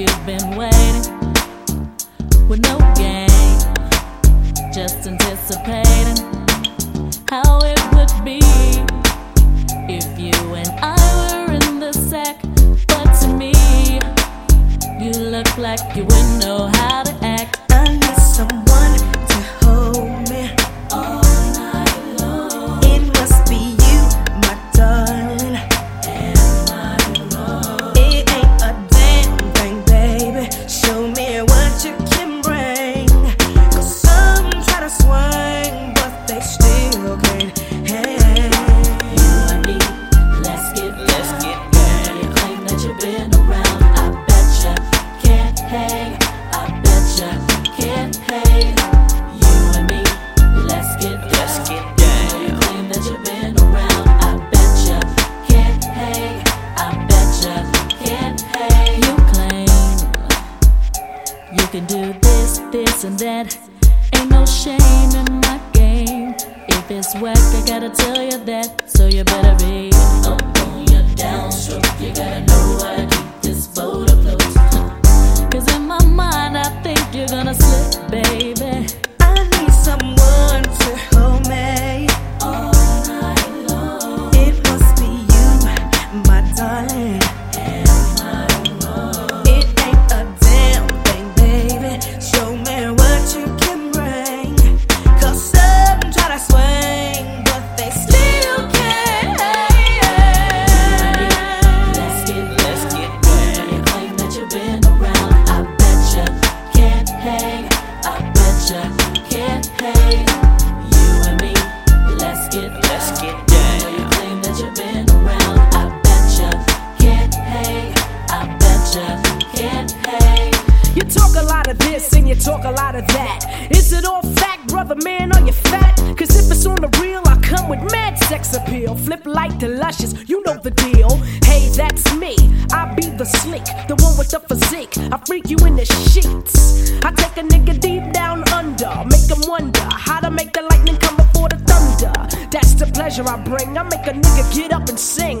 you've been waiting with no game, just anticipating how it can do this, this, and that. Ain't no shame in my game. If it's whack, I gotta tell you that. So you better be up on your downstroke. You gotta know how to keep this boat this and you talk a lot of that. Is it all fact, brother man? Are you fat? Cause if it's on the real, I come with mad sex appeal. Flip like the luscious, you know the deal. Hey, that's me. I be the slick, the one with the physique. I freak you in the sheets. I take a nigga deep down under, make him wonder how to make the lightning come before the thunder. That's the pleasure I bring. I make a nigga get up and sing.